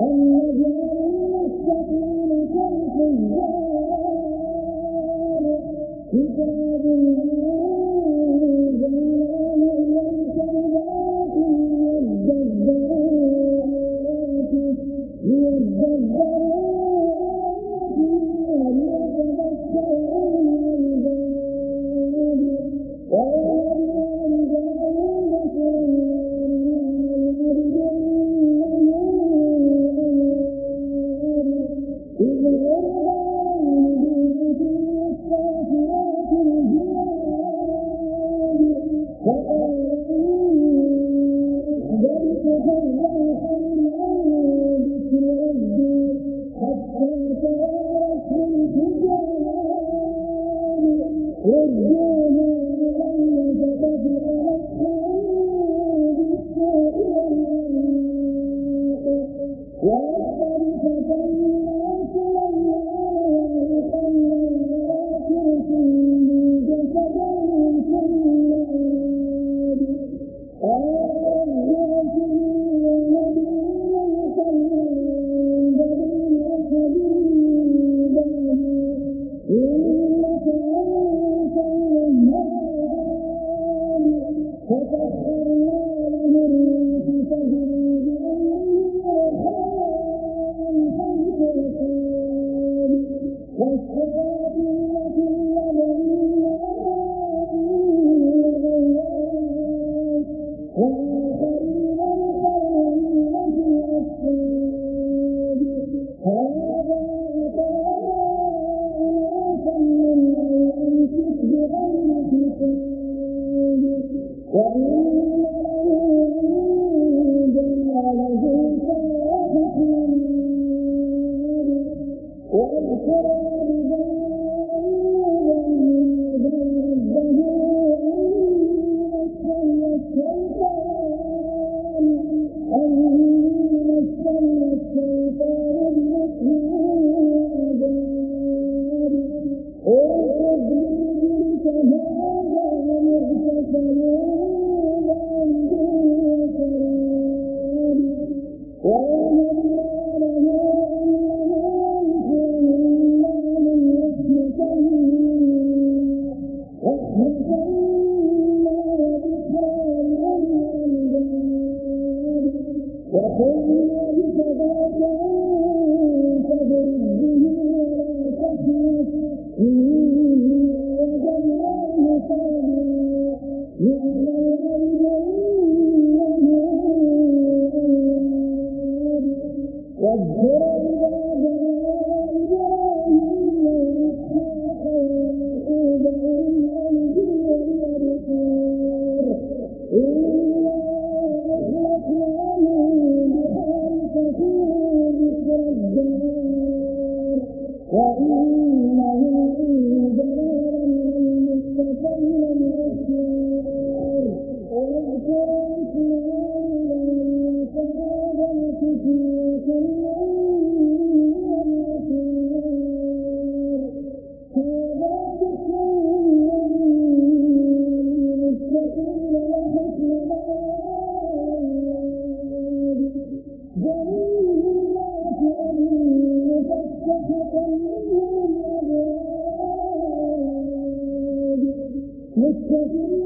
أن quán dạ. You Listen